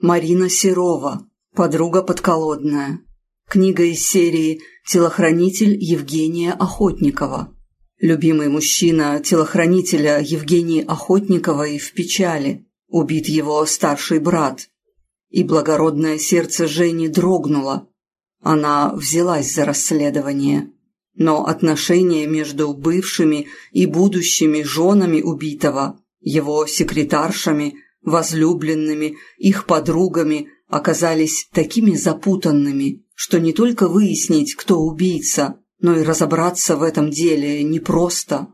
Марина Серова, подруга подколодная. Книга из серии «Телохранитель Евгения Охотникова». Любимый мужчина телохранителя Евгении Охотниковой в печали. Убит его старший брат. И благородное сердце Жени дрогнуло. Она взялась за расследование. Но отношения между бывшими и будущими женами убитого, его секретаршами, возлюбленными, их подругами оказались такими запутанными, что не только выяснить, кто убийца, но и разобраться в этом деле непросто.